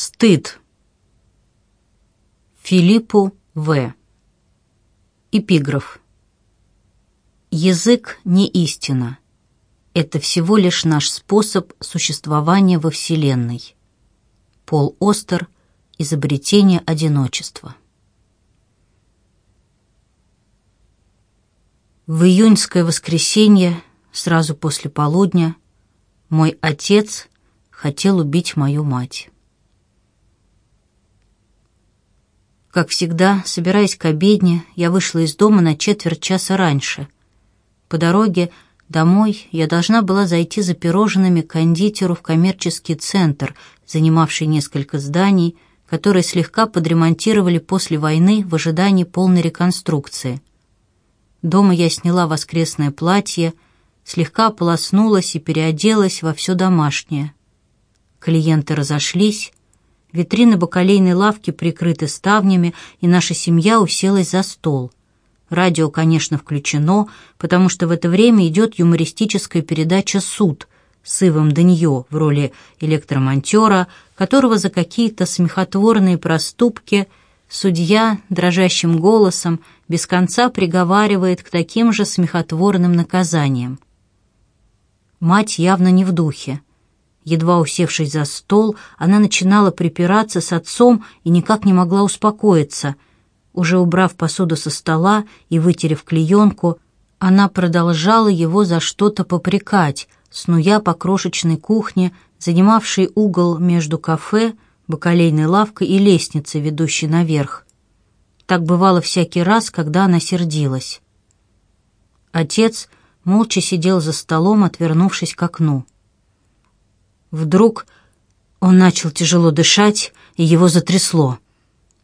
Стыд. Филиппу В. Эпиграф. Язык не истина. Это всего лишь наш способ существования во Вселенной. Пол Остер. Изобретение одиночества. В июньское воскресенье, сразу после полудня, мой отец хотел убить мою мать. Как всегда, собираясь к обедне, я вышла из дома на четверть часа раньше. По дороге домой я должна была зайти за пирожными к кондитеру в коммерческий центр, занимавший несколько зданий, которые слегка подремонтировали после войны в ожидании полной реконструкции. Дома я сняла воскресное платье, слегка ополоснулась и переоделась во все домашнее. Клиенты разошлись, Витрины бакалейной лавки прикрыты ставнями, и наша семья уселась за стол. Радио, конечно, включено, потому что в это время идет юмористическая передача «Суд» с Ивом Данье в роли электромонтера, которого за какие-то смехотворные проступки судья дрожащим голосом без конца приговаривает к таким же смехотворным наказаниям. Мать явно не в духе. Едва усевшись за стол, она начинала припираться с отцом и никак не могла успокоиться. Уже убрав посуду со стола и вытерев клеенку, она продолжала его за что-то попрекать, снуя по крошечной кухне, занимавшей угол между кафе, бакалейной лавкой и лестницей, ведущей наверх. Так бывало всякий раз, когда она сердилась. Отец молча сидел за столом, отвернувшись к окну. Вдруг он начал тяжело дышать, и его затрясло.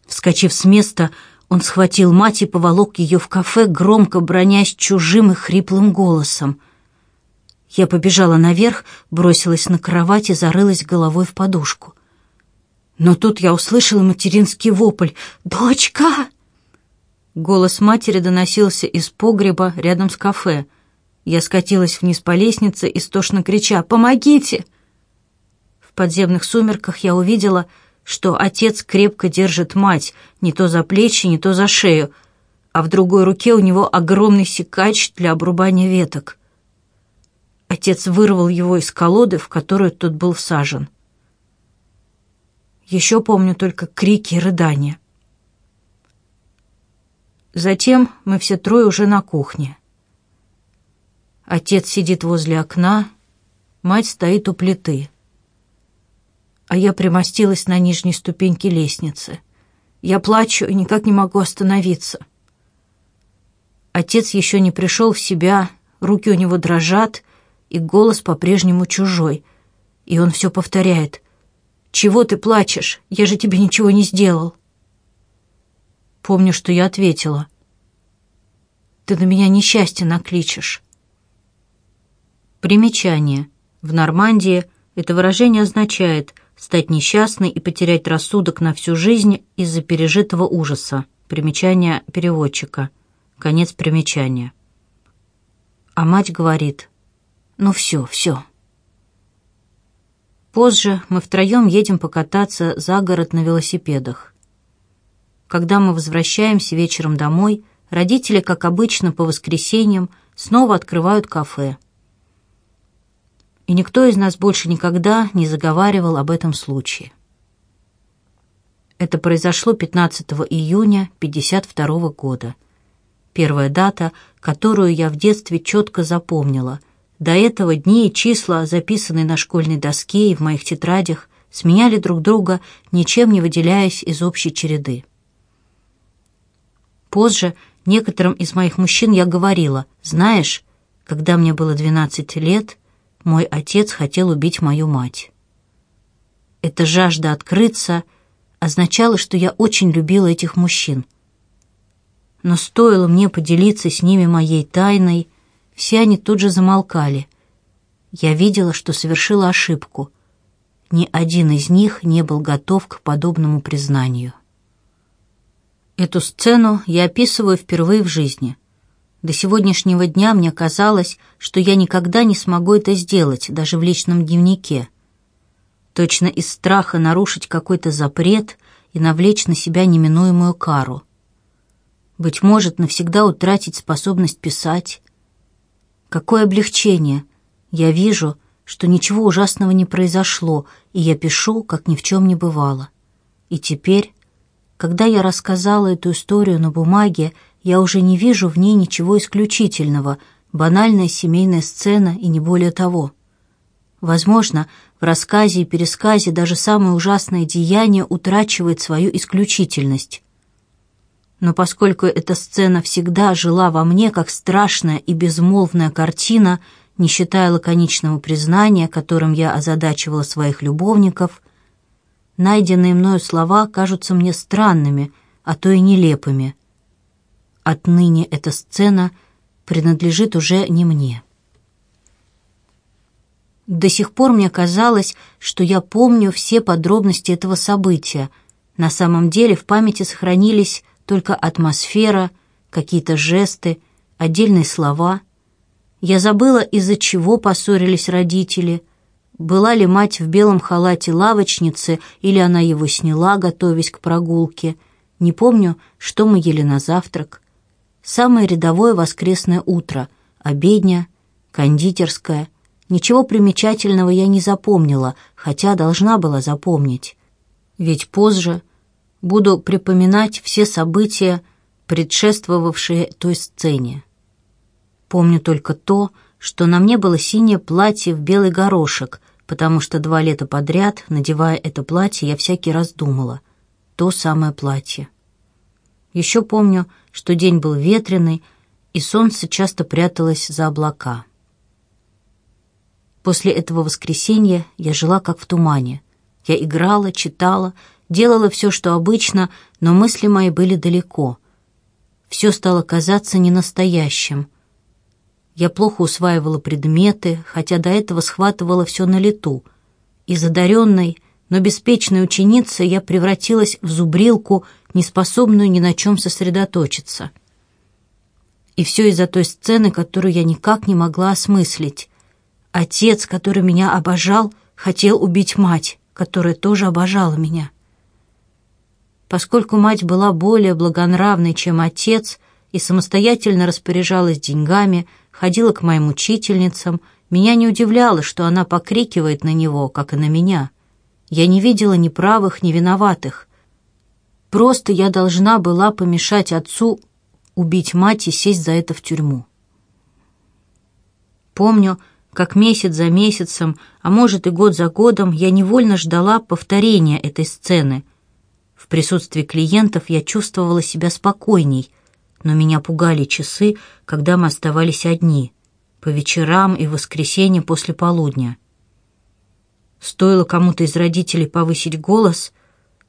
Вскочив с места, он схватил мать и поволок ее в кафе, громко бронясь чужим и хриплым голосом. Я побежала наверх, бросилась на кровать и зарылась головой в подушку. Но тут я услышала материнский вопль «Дочка!». Голос матери доносился из погреба рядом с кафе. Я скатилась вниз по лестнице, истошно крича «Помогите!». Подземных сумерках я увидела, что отец крепко держит мать, не то за плечи, не то за шею, а в другой руке у него огромный секач для обрубания веток. Отец вырвал его из колоды, в которую тот был всажен. Еще помню только крики и рыдания. Затем мы все трое уже на кухне. Отец сидит возле окна, мать стоит у плиты а я примостилась на нижней ступеньке лестницы. Я плачу и никак не могу остановиться. Отец еще не пришел в себя, руки у него дрожат, и голос по-прежнему чужой. И он все повторяет. «Чего ты плачешь? Я же тебе ничего не сделал». Помню, что я ответила. «Ты на меня несчастье накличешь». Примечание. В Нормандии это выражение означает – стать несчастной и потерять рассудок на всю жизнь из-за пережитого ужаса. Примечание переводчика. Конец примечания. А мать говорит, ну все, все. Позже мы втроем едем покататься за город на велосипедах. Когда мы возвращаемся вечером домой, родители, как обычно по воскресеньям, снова открывают кафе и никто из нас больше никогда не заговаривал об этом случае. Это произошло 15 июня 52 года. Первая дата, которую я в детстве четко запомнила. До этого дни и числа, записанные на школьной доске и в моих тетрадях, сменяли друг друга, ничем не выделяясь из общей череды. Позже некоторым из моих мужчин я говорила, «Знаешь, когда мне было 12 лет, мой отец хотел убить мою мать. Эта жажда открыться означала, что я очень любила этих мужчин. Но стоило мне поделиться с ними моей тайной, все они тут же замолкали. Я видела, что совершила ошибку. Ни один из них не был готов к подобному признанию. Эту сцену я описываю впервые в жизни — до сегодняшнего дня мне казалось, что я никогда не смогу это сделать, даже в личном дневнике. точно из страха нарушить какой-то запрет и навлечь на себя неминуемую кару. Быть может, навсегда утратить способность писать. Какое облегчение! Я вижу, что ничего ужасного не произошло, и я пишу, как ни в чем не бывало. И теперь, когда я рассказала эту историю на бумаге, я уже не вижу в ней ничего исключительного, банальная семейная сцена и не более того. Возможно, в рассказе и пересказе даже самое ужасное деяние утрачивает свою исключительность. Но поскольку эта сцена всегда жила во мне как страшная и безмолвная картина — не считая лаконичного признания, которым я озадачивала своих любовников, найденные мною слова кажутся мне странными, а то и нелепыми. Отныне эта сцена принадлежит уже не мне. До сих пор мне казалось, что я помню все подробности этого события. На самом деле в памяти сохранились только атмосфера, какие-то жесты, отдельные слова — я забыла, из-за чего поссорились родители. Была ли мать в белом халате лавочницы, или она его сняла, готовясь к прогулке. Не помню, что мы ели на завтрак. Самое рядовое воскресное утро, обедня, кондитерская. Ничего примечательного я не запомнила, хотя должна была запомнить. Ведь позже буду припоминать все события, предшествовавшие той сцене. Помню только то, что на мне было синее платье в белый горошек, потому что два лета подряд, надевая это платье, я всякий раз думала. То самое платье. Еще помню, что день был ветреный, и солнце часто пряталось за облака. После этого воскресенья я жила как в тумане. Я играла, читала, делала все, что обычно, но мысли мои были далеко. Все стало казаться ненастоящим — я плохо усваивала предметы, хотя до этого схватывала все на лету. Из одаренной, но беспечной ученицы я превратилась в зубрилку, неспособную ни на чем сосредоточиться. И все из-за той сцены, которую я никак не могла осмыслить. Отец, который меня обожал, хотел убить мать, которая тоже обожала меня. Поскольку мать была более благонравной, чем отец, и самостоятельно распоряжалась деньгами, ходила к моим учительницам, меня не удивляло, что она покрикивает на него, как и на меня. Я не видела ни правых, ни виноватых. Просто я должна была помешать отцу убить мать и сесть за это в тюрьму. Помню, как месяц за месяцем, а может и год за годом, я невольно ждала повторения этой сцены. В присутствии клиентов я чувствовала себя спокойней — но меня пугали часы, когда мы оставались одни, по вечерам и воскресенье после полудня. Стоило кому-то из родителей повысить голос,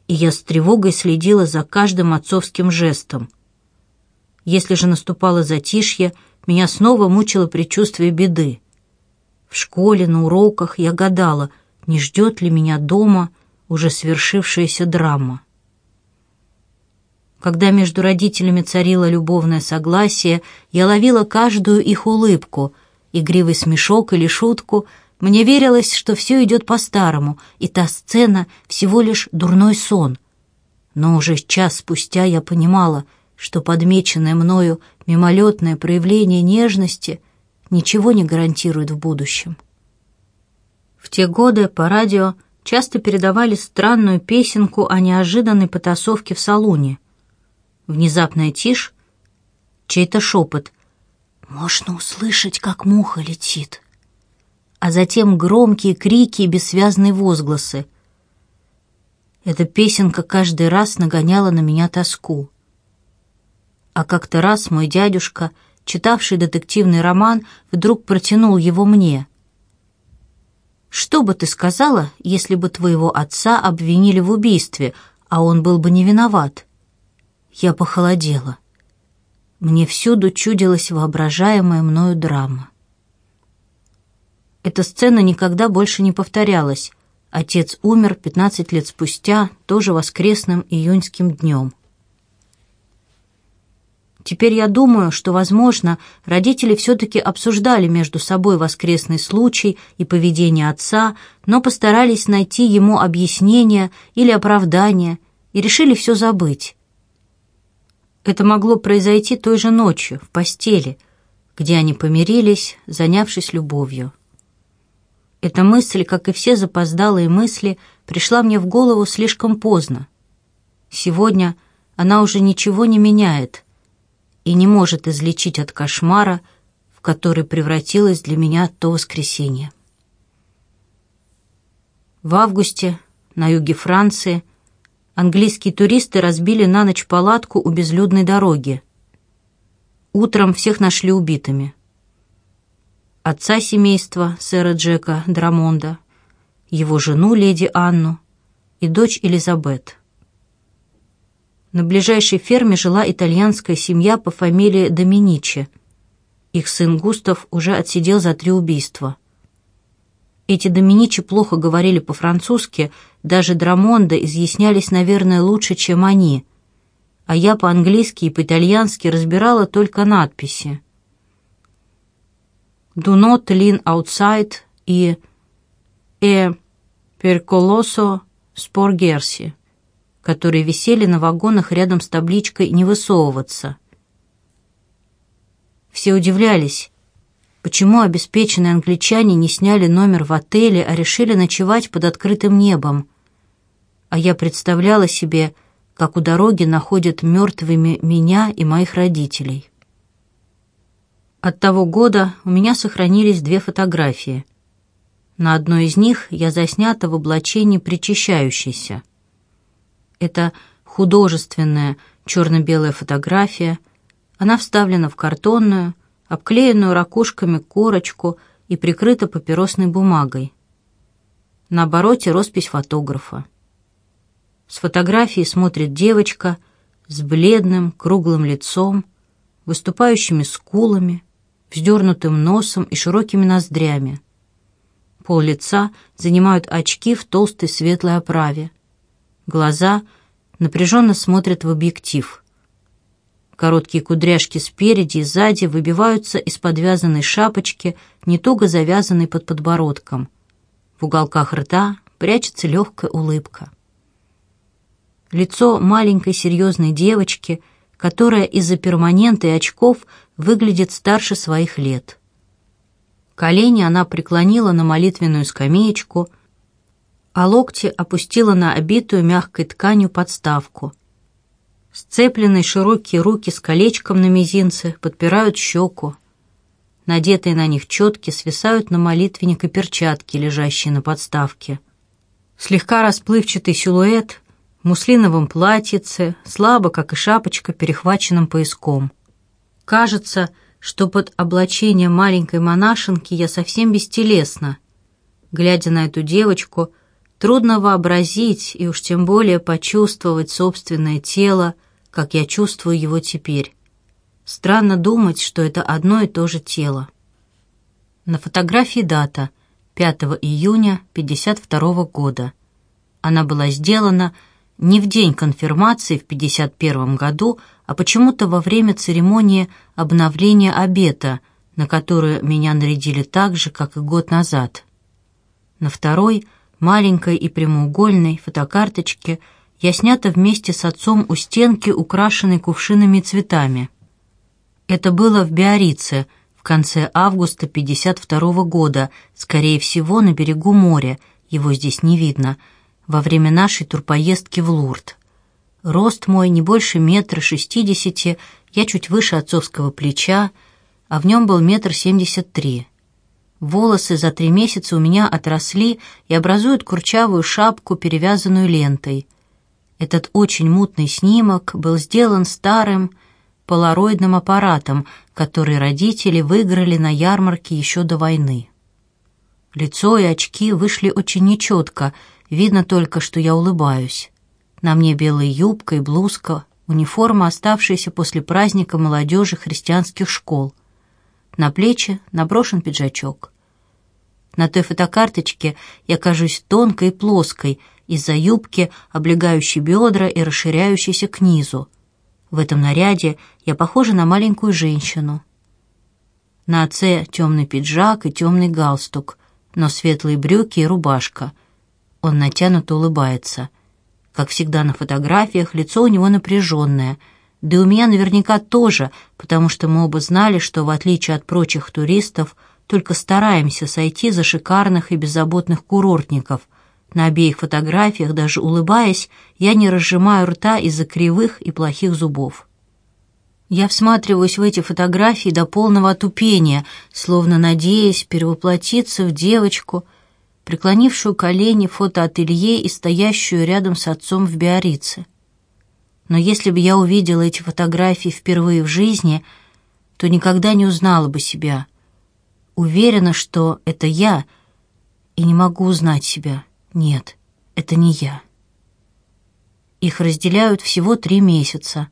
и я с тревогой следила за каждым отцовским жестом. Если же наступало затишье, меня снова мучило предчувствие беды. В школе, на уроках я гадала, не ждет ли меня дома уже свершившаяся драма. Когда между родителями царило любовное согласие, я ловила каждую их улыбку, игривый смешок или шутку. Мне верилось, что все идет по-старому, и та сцена — всего лишь дурной сон. Но уже час спустя я понимала, что подмеченное мною мимолетное проявление нежности ничего не гарантирует в будущем. В те годы по радио часто передавали странную песенку о неожиданной потасовке в салуне — Внезапная тишь, чей-то шепот. «Можно услышать, как муха летит». А затем громкие крики и бессвязные возгласы. Эта песенка каждый раз нагоняла на меня тоску. А как-то раз мой дядюшка, читавший детективный роман, вдруг протянул его мне. «Что бы ты сказала, если бы твоего отца обвинили в убийстве, а он был бы не виноват?» Я похолодела. Мне всюду чудилась воображаемая мною драма. Эта сцена никогда больше не повторялась. Отец умер 15 лет спустя, тоже воскресным июньским днем. Теперь я думаю, что, возможно, родители все-таки обсуждали между собой воскресный случай и поведение отца, но постарались найти ему объяснение или оправдание и решили все забыть. Это могло произойти той же ночью, в постели, где они помирились, занявшись любовью. Эта мысль, как и все запоздалые мысли, пришла мне в голову слишком поздно. Сегодня она уже ничего не меняет и не может излечить от кошмара, в который превратилось для меня то воскресенье. В августе на юге Франции английские туристы разбили на ночь палатку у безлюдной дороги. Утром всех нашли убитыми отца семейства, сэра Джека Драмонда, его жену, леди Анну, и дочь Элизабет. На ближайшей ферме жила итальянская семья по фамилии Доминичи. Их сын Густав уже отсидел за три убийства. Эти Доминичи плохо говорили по-французски, даже Драмонда изъяснялись, наверное, лучше, чем они, а я по-английски и по-итальянски разбирала только надписи. «Do not lean outside» и «E percoloso sporgersi», которые висели на вагонах рядом с табличкой «Не высовываться». Все удивлялись, почему обеспеченные англичане не сняли номер в отеле, а решили ночевать под открытым небом. А я представляла себе, как у дороги находят мертвыми меня и моих родителей. От того года у меня сохранились две фотографии. На одной из них я заснята в облачении причащающейся. Это художественная черно-белая фотография. Она вставлена в картонную, обклеенную ракушками корочку и прикрыта папиросной бумагой. На обороте роспись фотографа. С фотографии смотрит девочка с бледным круглым лицом, выступающими скулами, вздернутым носом и широкими ноздрями. Пол лица занимают очки в толстой светлой оправе. Глаза напряженно смотрят в объектив. Короткие кудряшки спереди и сзади выбиваются из подвязанной шапочки, не туго завязанной под подбородком. В уголках рта прячется легкая улыбка. Лицо маленькой серьезной девочки — которая из-за перманента и очков выглядит старше своих лет. Колени она преклонила на молитвенную скамеечку, а локти опустила на обитую мягкой тканью подставку. Сцепленные широкие руки с колечком на мизинце подпирают щеку. Надетые на них четки свисают на молитвенник и перчатки, лежащие на подставке. Слегка расплывчатый силуэт муслиновом платьице, слабо, как и шапочка, перехваченным пояском. Кажется, что под облачением маленькой монашенки я совсем бестелесна. Глядя на эту девочку, трудно вообразить и уж тем более почувствовать собственное тело, как я чувствую его теперь. Странно думать, что это одно и то же тело. На фотографии дата 5 июня 52 года. Она была сделана не в день конфирмации в 51 году, а почему-то во время церемонии обновления обета, на которую меня нарядили так же, как и год назад. На второй, маленькой и прямоугольной фотокарточке я снята вместе с отцом у стенки, украшенной кувшинами и цветами. Это было в Биорице в конце августа 52 года, скорее всего, на берегу моря, его здесь не видно — во время нашей турпоездки в Лурд. Рост мой не больше метра шестидесяти, я чуть выше отцовского плеча, а в нем был метр семьдесят три. Волосы за три месяца у меня отросли и образуют курчавую шапку, перевязанную лентой. Этот очень мутный снимок был сделан старым полароидным аппаратом, который родители выиграли на ярмарке еще до войны. Лицо и очки вышли очень нечетко — Видно только, что я улыбаюсь. На мне белая юбка и блузка, униформа, оставшаяся после праздника молодежи христианских школ. На плечи наброшен пиджачок. На той фотокарточке я кажусь тонкой и плоской из-за юбки, облегающей бедра и расширяющейся к низу. В этом наряде я похожа на маленькую женщину. На отце темный пиджак и темный галстук, но светлые брюки и рубашка. Он натянуто улыбается. Как всегда на фотографиях, лицо у него напряженное. Да и у меня наверняка тоже, потому что мы оба знали, что, в отличие от прочих туристов, только стараемся сойти за шикарных и беззаботных курортников. На обеих фотографиях, даже улыбаясь, я не разжимаю рта из-за кривых и плохих зубов. Я всматриваюсь в эти фотографии до полного отупения, словно надеясь перевоплотиться в девочку, преклонившую колени в фотоателье и стоящую рядом с отцом в Биорице. Но если бы я увидела эти фотографии впервые в жизни, то никогда не узнала бы себя — Уверена, что это я, и не могу узнать себя. Нет, это не я. Их разделяют всего три месяца.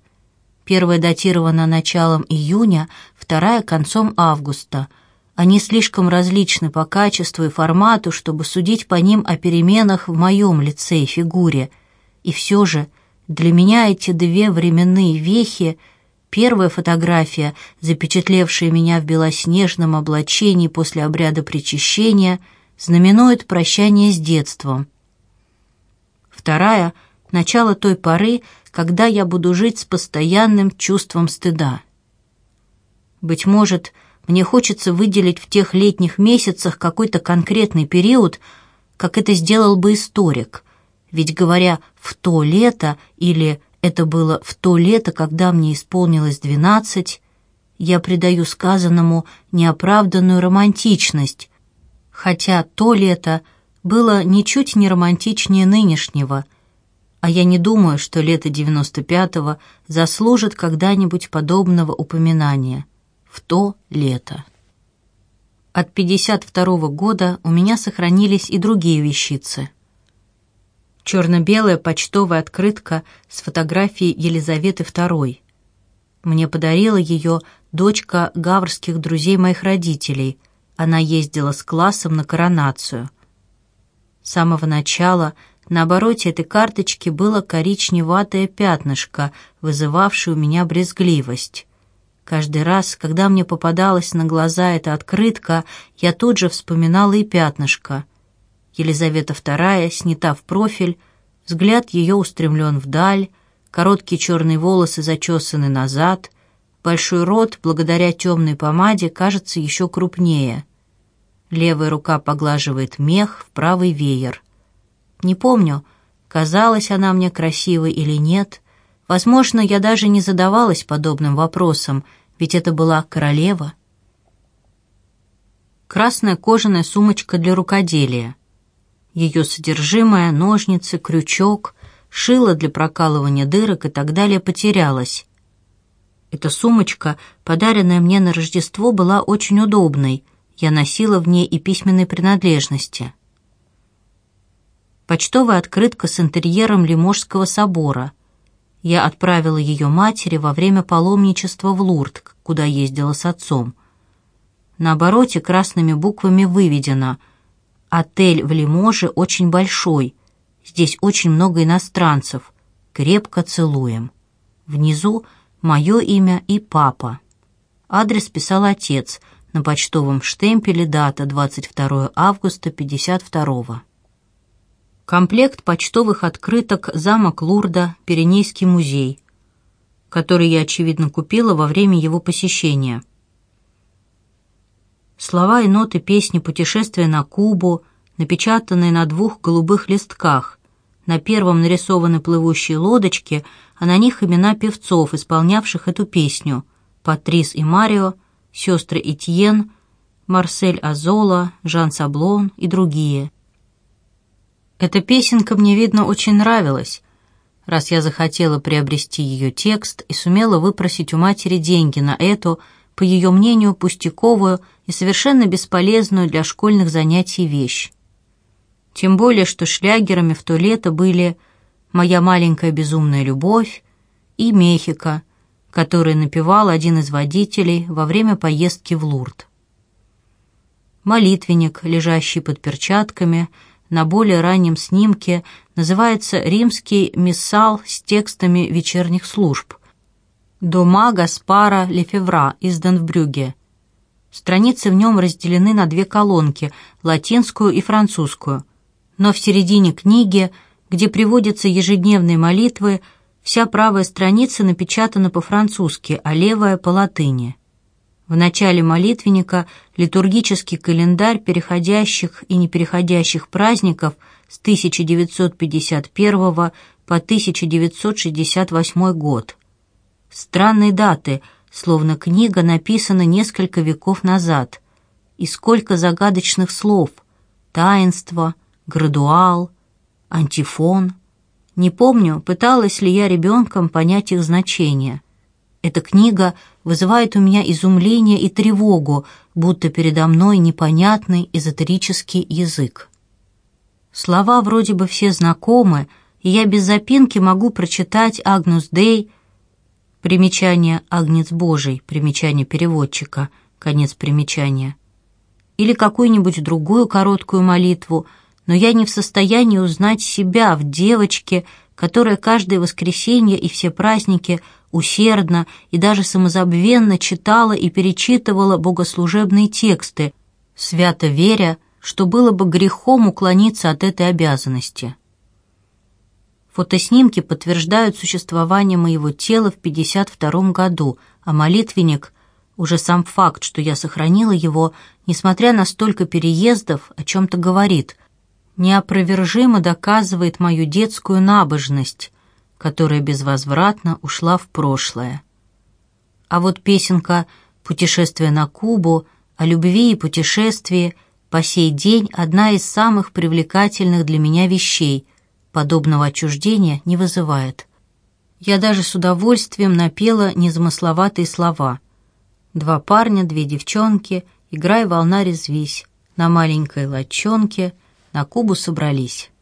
Первая датирована началом июня, вторая — концом августа. Они слишком различны по качеству и формату, чтобы судить по ним о переменах в моем лице и фигуре. И все же для меня эти две временные вехи — Первая фотография, запечатлевшая меня в белоснежном облачении после обряда причащения, знаменует прощание с детством. Вторая — начало той поры, когда я буду жить с постоянным чувством стыда. Быть может, мне хочется выделить в тех летних месяцах какой-то конкретный период, как это сделал бы историк, ведь говоря «в то лето» или это было в то лето, когда мне исполнилось двенадцать. Я придаю сказанному неоправданную романтичность, хотя то лето было ничуть не романтичнее нынешнего, а я не думаю, что лето девяносто пятого заслужит когда-нибудь подобного упоминания. В то лето. От пятьдесят второго года у меня сохранились и другие вещицы — черно-белая почтовая открытка с фотографией Елизаветы II. Мне подарила ее дочка гаврских друзей моих родителей. Она ездила с классом на коронацию. С самого начала на обороте этой карточки было коричневатое пятнышко, вызывавшее у меня брезгливость. Каждый раз, когда мне попадалась на глаза эта открытка, я тут же вспоминала и пятнышко — Елизавета II снята в профиль, взгляд ее устремлен вдаль, короткие черные волосы зачесаны назад, большой рот, благодаря темной помаде, кажется еще крупнее. Левая рука поглаживает мех в правый веер. Не помню, казалась она мне красивой или нет. Возможно, я даже не задавалась подобным вопросом, ведь это была королева. Красная кожаная сумочка для рукоделия — ее содержимое, ножницы, крючок, шило для прокалывания дырок и так далее потерялось. Эта сумочка, подаренная мне на Рождество, была очень удобной. Я носила в ней и письменные принадлежности. Почтовая открытка с интерьером Лиможского собора. Я отправила ее матери во время паломничества в Лурд, куда ездила с отцом. На обороте красными буквами выведено — Отель в Лиможе очень большой. Здесь очень много иностранцев. Крепко целуем. Внизу мое имя и папа. Адрес писал отец. На почтовом штемпеле дата 22 августа 52 -го. Комплект почтовых открыток «Замок Лурда», Пиренейский музей, который я, очевидно, купила во время его посещения – Слова и ноты песни «Путешествие на Кубу», напечатанные на двух голубых листках. На первом нарисованы плывущие лодочки, а на них имена певцов, исполнявших эту песню. Патрис и Марио, сестры Этьен, Марсель Азола, Жан Саблон и другие. Эта песенка мне, видно, очень нравилась, раз я захотела приобрести ее текст и сумела выпросить у матери деньги на эту, по ее мнению, пустяковую и совершенно бесполезную для школьных занятий вещь. Тем более, что шлягерами в то лето были «Моя маленькая безумная любовь» и «Мехико», который напевал один из водителей во время поездки в Лурд. Молитвенник, лежащий под перчатками, на более раннем снимке называется «Римский миссал с текстами вечерних служб», Дома Гаспара Лефевра, издан в Брюге. Страницы в нем разделены на две колонки, латинскую и французскую. Но в середине книги, где приводятся ежедневные молитвы, вся правая страница напечатана по-французски, а левая — по латыни. В начале молитвенника литургический календарь переходящих и непереходящих праздников с 1951 по 1968 год. Странные даты, словно книга написана несколько веков назад. И сколько загадочных слов. Таинство, градуал, антифон. Не помню, пыталась ли я ребенком понять их значение. Эта книга вызывает у меня изумление и тревогу, будто передо мной непонятный эзотерический язык. Слова вроде бы все знакомы, и я без запинки могу прочитать «Агнус Дей», примечание «Агнец Божий», примечание переводчика, конец примечания, или какую-нибудь другую короткую молитву, но я не в состоянии узнать себя в девочке, которая каждое воскресенье и все праздники усердно и даже самозабвенно читала и перечитывала богослужебные тексты, свято веря, что было бы грехом уклониться от этой обязанности. Фотоснимки подтверждают существование моего тела в 52 году, а молитвенник, уже сам факт, что я сохранила его, несмотря на столько переездов, о чем-то говорит, неопровержимо доказывает мою детскую набожность, которая безвозвратно ушла в прошлое. А вот песенка «Путешествие на Кубу» о любви и путешествии по сей день одна из самых привлекательных для меня вещей, подобного отчуждения не вызывает. Я даже с удовольствием напела незамысловатые слова. «Два парня, две девчонки, играй, волна, резвись, на маленькой лодчонке, на Кубу собрались».